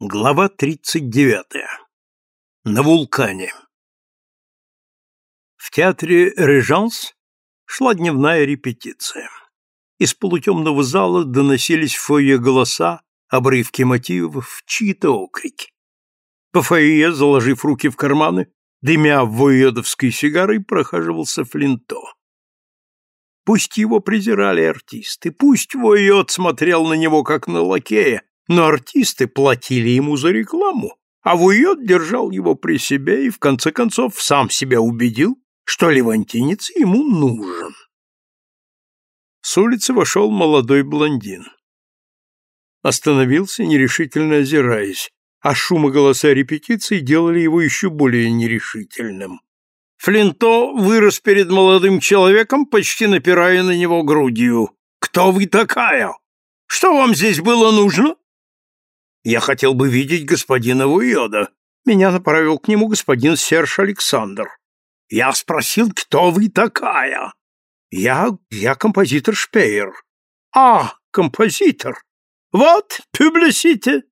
Глава 39. На вулкане. В театре «Режанс» шла дневная репетиция. Из полутемного зала доносились фойе голоса, обрывки мотивов, чьи-то окрики. По фойе, заложив руки в карманы, дымя воедовской сигарой, прохаживался Флинто. Пусть его презирали артисты, пусть Воед смотрел на него как на лакея, но артисты платили ему за рекламу, а Вуйот держал его при себе и, в конце концов, сам себя убедил, что левантинец ему нужен. С улицы вошел молодой блондин. Остановился, нерешительно озираясь, а шум и голоса репетиции делали его еще более нерешительным. Флинто вырос перед молодым человеком, почти напирая на него грудью. «Кто вы такая? Что вам здесь было нужно?» Я хотел бы видеть господина Вуйода. Меня направил к нему господин Серж Александр. Я спросил, кто вы такая? Я, я композитор Шпеер. А, композитор. Вот, публисите.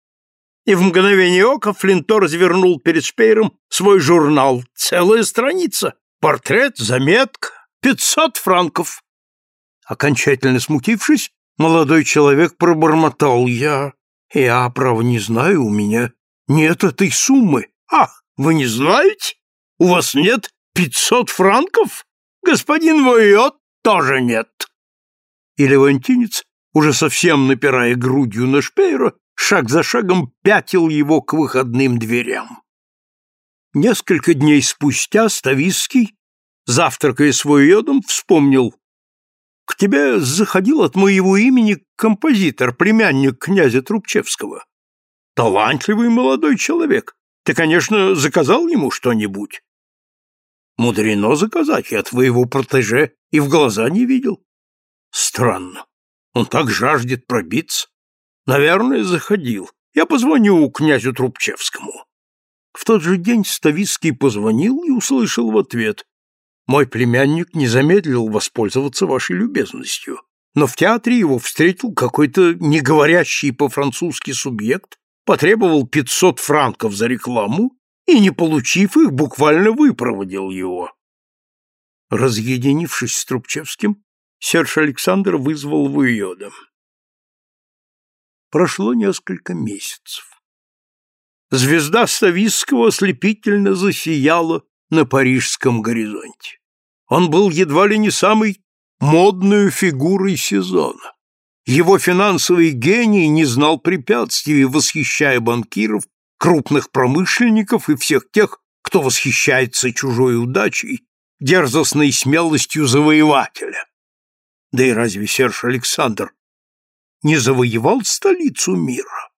И в мгновение ока Флинто развернул перед Шпеером свой журнал. Целая страница. Портрет, заметка. Пятьсот франков. Окончательно смутившись, молодой человек пробормотал. Я... Я, право, не знаю, у меня нет этой суммы. А, вы не знаете? У вас нет пятьсот франков? Господин Войот тоже нет. И левантинец, уже совсем напирая грудью на Шпейра, шаг за шагом пятил его к выходным дверям. Несколько дней спустя Ставиский, завтракая с Войодом, вспомнил к тебе заходил от моего имени композитор, племянник князя Трубчевского. Талантливый молодой человек. Ты, конечно, заказал ему что-нибудь? Мудрено заказать, я твоего протеже и в глаза не видел. Странно. Он так жаждет пробиться. Наверное, заходил. Я позвоню князю Трубчевскому. В тот же день Ставицкий позвонил и услышал в ответ. Мой племянник не замедлил воспользоваться вашей любезностью, но в театре его встретил какой-то неговорящий по-французски субъект, потребовал 500 франков за рекламу и, не получив их, буквально выпроводил его. Разъединившись с Трубчевским, Серж Александр вызвал Вуйода. Прошло несколько месяцев. Звезда Стависского ослепительно засияла на парижском горизонте. Он был едва ли не самой модной фигурой сезона. Его финансовый гений не знал препятствий, восхищая банкиров, крупных промышленников и всех тех, кто восхищается чужой удачей, дерзостной смелостью завоевателя. Да и разве Серж Александр не завоевал столицу мира?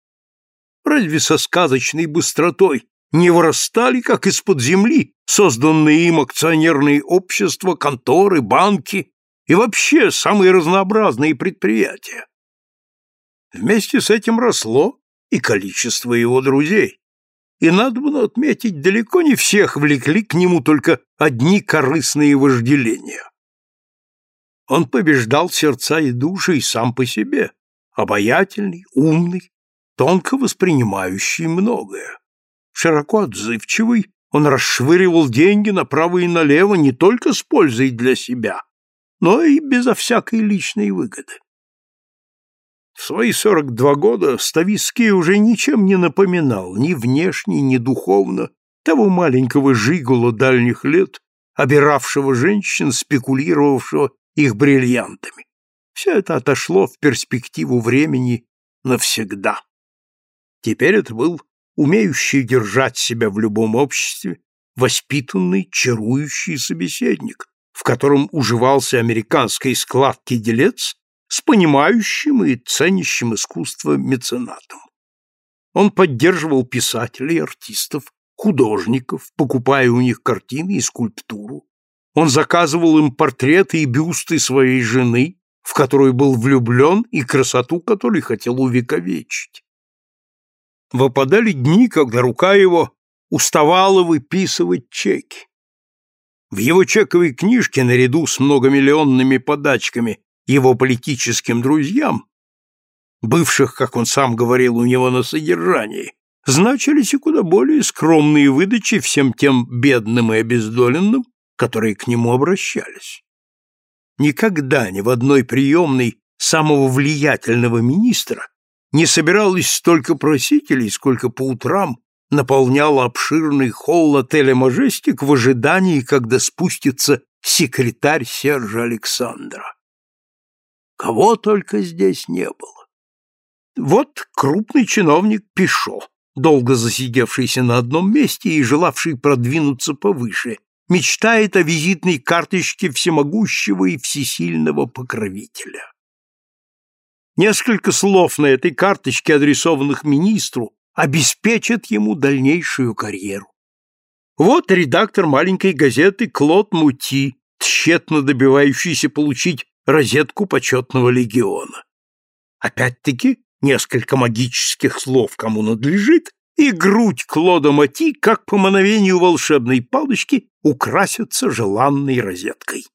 Разве со сказочной быстротой не вырастали, как из-под земли, созданные им акционерные общества, конторы, банки и вообще самые разнообразные предприятия. Вместе с этим росло и количество его друзей. И надо было отметить, далеко не всех влекли к нему только одни корыстные вожделения. Он побеждал сердца и души и сам по себе, обаятельный, умный, тонко воспринимающий многое. Широко отзывчивый, он расшвыривал деньги направо и налево не только с пользой для себя, но и безо всякой личной выгоды. В свои сорок два года Ставиский уже ничем не напоминал ни внешне, ни духовно того маленького жигула дальних лет, обиравшего женщин, спекулировавшего их бриллиантами. Все это отошло в перспективу времени навсегда. Теперь это был умеющий держать себя в любом обществе, воспитанный, чарующий собеседник, в котором уживался американский складкий делец с понимающим и ценящим искусство меценатом. Он поддерживал писателей, артистов, художников, покупая у них картины и скульптуру. Он заказывал им портреты и бюсты своей жены, в которую был влюблен и красоту которой хотел увековечить выпадали дни, когда рука его уставала выписывать чеки. В его чековой книжке, наряду с многомиллионными подачками его политическим друзьям, бывших, как он сам говорил, у него на содержании, значились и куда более скромные выдачи всем тем бедным и обездоленным, которые к нему обращались. Никогда ни в одной приемной самого влиятельного министра не собиралось столько просителей, сколько по утрам наполнял обширный холл отеля «Мажестик» в ожидании, когда спустится секретарь Сержа Александра. Кого только здесь не было. Вот крупный чиновник Пишо, долго засидевшийся на одном месте и желавший продвинуться повыше, мечтает о визитной карточке всемогущего и всесильного покровителя. Несколько слов на этой карточке, адресованных министру, обеспечат ему дальнейшую карьеру. Вот редактор маленькой газеты Клод Мути, тщетно добивающийся получить розетку почетного легиона. Опять-таки, несколько магических слов кому надлежит, и грудь Клода Мати, как по мановению волшебной палочки, украсится желанной розеткой.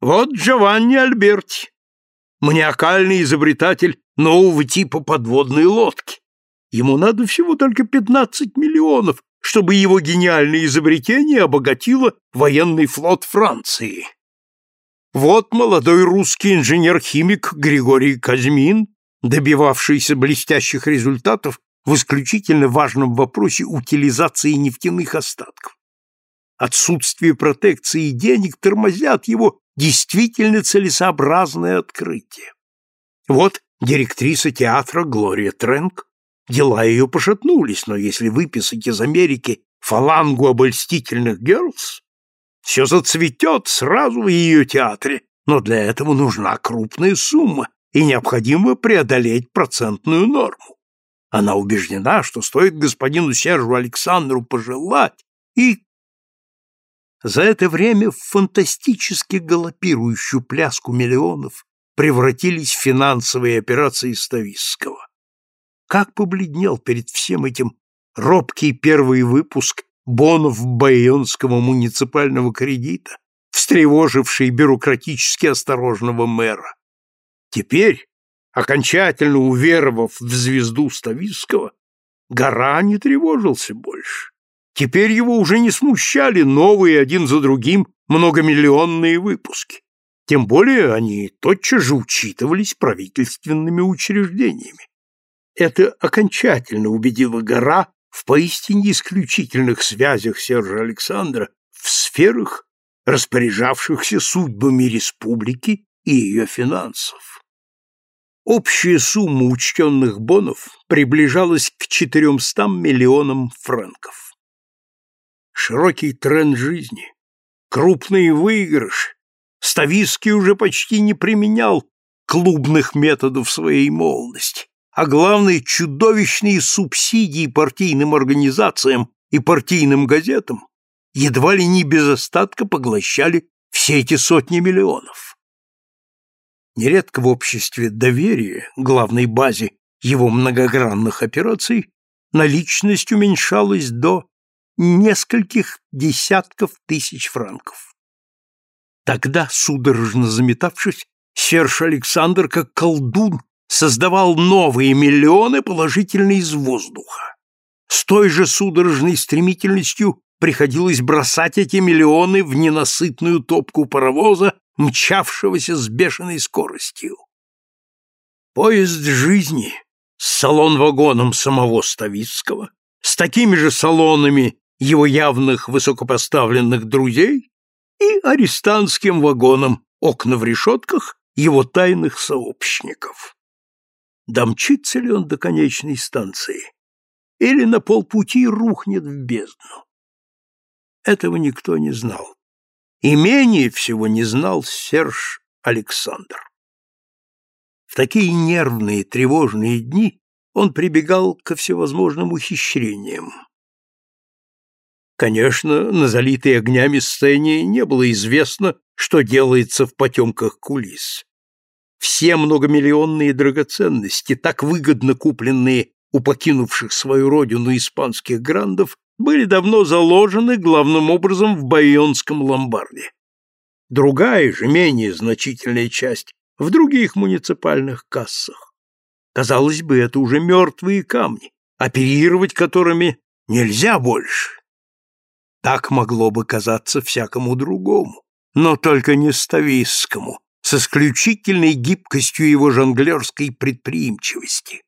Вот Джованни Альберти, маниакальный изобретатель нового типа подводной лодки. Ему надо всего только 15 миллионов, чтобы его гениальное изобретение обогатило военный флот Франции. Вот молодой русский инженер-химик Григорий Казьмин, добивавшийся блестящих результатов в исключительно важном вопросе утилизации нефтяных остатков. Отсутствие протекции и денег тормозят его действительно целесообразное открытие. Вот директриса театра Глория Тренк, дела ее пошатнулись, но если выписать из Америки фалангу обольстительных герлс, все зацветет сразу в ее театре, но для этого нужна крупная сумма и необходимо преодолеть процентную норму. Она убеждена, что стоит господину Сержу Александру пожелать, и за это время в фантастически галопирующую пляску миллионов превратились финансовые операции Стависского. Как побледнел перед всем этим робкий первый выпуск бонов Байонского муниципального кредита, встревоживший бюрократически осторожного мэра. Теперь, окончательно уверовав в звезду Ставицкого, гора не тревожился больше. Теперь его уже не смущали новые один за другим многомиллионные выпуски. Тем более они тотчас же учитывались правительственными учреждениями. Это окончательно убедило гора в поистине исключительных связях Сержа Александра в сферах, распоряжавшихся судьбами республики и ее финансов. Общая сумма учтенных бонов приближалась к 400 миллионам франков. Широкий тренд жизни, крупные выигрыши. Ставиский уже почти не применял клубных методов своей молодости, а главное чудовищные субсидии партийным организациям и партийным газетам едва ли не без остатка поглощали все эти сотни миллионов. Нередко в обществе доверия, главной базе его многогранных операций, наличность уменьшалась до нескольких десятков тысяч франков. Тогда, судорожно заметавшись, Серж Александр, как колдун, создавал новые миллионы положительно из воздуха. С той же судорожной стремительностью приходилось бросать эти миллионы в ненасытную топку паровоза, мчавшегося с бешеной скоростью. Поезд жизни с салон-вагоном самого Ставицкого, с такими же салонами его явных высокопоставленных друзей и арестантским вагоном, окна в решетках его тайных сообщников. Домчится ли он до конечной станции или на полпути рухнет в бездну? Этого никто не знал. И менее всего не знал Серж Александр. В такие нервные, тревожные дни он прибегал ко всевозможным ухищрениям. Конечно, на залитой огнями сцене не было известно, что делается в потемках кулис. Все многомиллионные драгоценности, так выгодно купленные у покинувших свою родину испанских грандов, были давно заложены главным образом в Байонском ломбарде. Другая же, менее значительная часть, в других муниципальных кассах. Казалось бы, это уже мертвые камни, оперировать которыми нельзя больше. Так могло бы казаться всякому другому, но только не Стависскому, с исключительной гибкостью его жонглерской предприимчивости.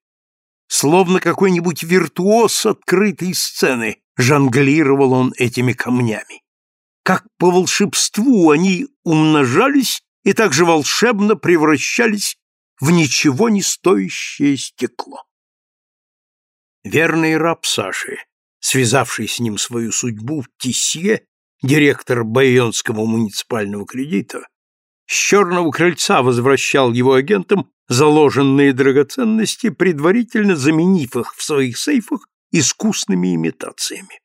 Словно какой-нибудь виртуоз открытой сцены жонглировал он этими камнями. Как по волшебству они умножались и также волшебно превращались в ничего не стоящее стекло. Верный раб Саши, связавший с ним свою судьбу Тисье, директор Байонского муниципального кредита, с черного крыльца возвращал его агентам заложенные драгоценности, предварительно заменив их в своих сейфах искусными имитациями.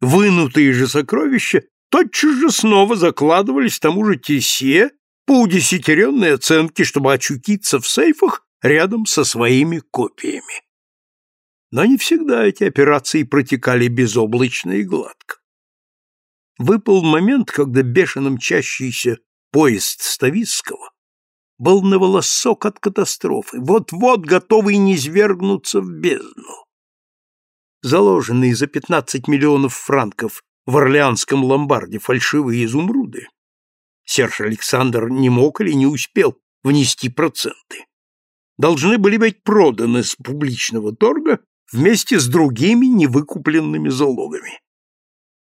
Вынутые же сокровища тотчас же снова закладывались тому же Тесье по удесятеренной оценке, чтобы очутиться в сейфах рядом со своими копиями. Но не всегда эти операции протекали безоблачно и гладко. Выпал момент, когда бешено мчащийся поезд Ставицкого был на волосок от катастрофы, вот-вот готовый низвергнуться в бездну. Заложенные за 15 миллионов франков в Орлеанском ломбарде фальшивые изумруды, Серж Александр не мог или не успел внести проценты. Должны были быть проданы с публичного торга вместе с другими невыкупленными залогами.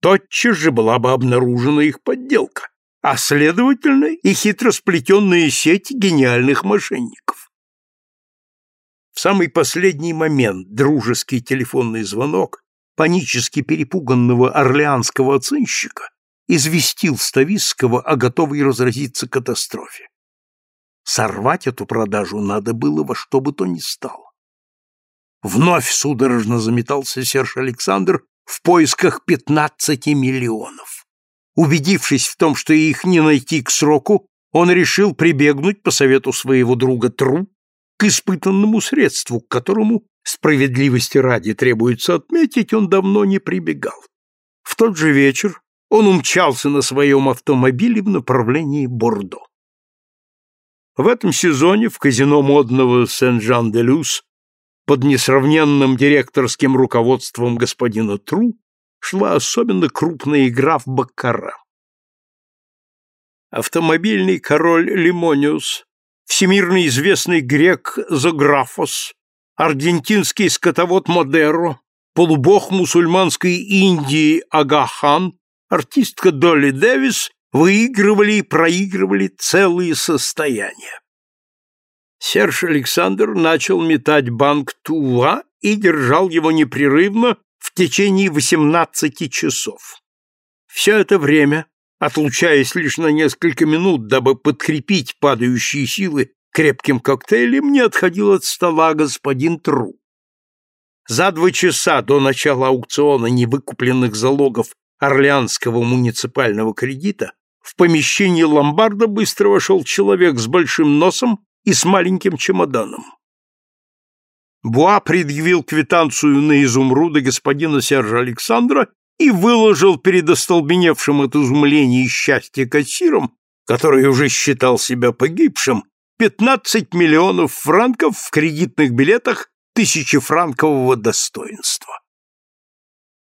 Тотчас же была бы обнаружена их подделка, а, следовательно, и хитросплетенная сеть гениальных мошенников. В самый последний момент дружеский телефонный звонок панически перепуганного орлеанского оценщика известил Стависского о готовой разразиться катастрофе. Сорвать эту продажу надо было во что бы то ни стало. Вновь судорожно заметался Серж Александр в поисках пятнадцати миллионов. Убедившись в том, что их не найти к сроку, он решил прибегнуть по совету своего друга Тру к испытанному средству, к которому, справедливости ради требуется отметить, он давно не прибегал. В тот же вечер он умчался на своем автомобиле в направлении Бордо. В этом сезоне в казино модного Сен-Жан-де-Люс под несравненным директорским руководством господина Тру шла особенно крупная игра в баккара. Автомобильный король Лимониус, всемирно известный грек Зографос, аргентинский скотовод Модеро, полубог мусульманской Индии Агахан артистка Долли Дэвис выигрывали и проигрывали целые состояния. Серж Александр начал метать банк Туа и держал его непрерывно в течение 18 часов. Все это время, отлучаясь лишь на несколько минут, дабы подкрепить падающие силы крепким коктейлем, не отходил от стола господин Тру. За два часа до начала аукциона невыкупленных залогов Орлеанского муниципального кредита в помещение ломбарда быстро вошел человек с большим носом и с маленьким чемоданом. Буа предъявил квитанцию на изумруды господина Сержа Александра и выложил перед остолбеневшим от изумления и счастья кассиром, который уже считал себя погибшим, 15 миллионов франков в кредитных билетах тысячефранкового достоинства.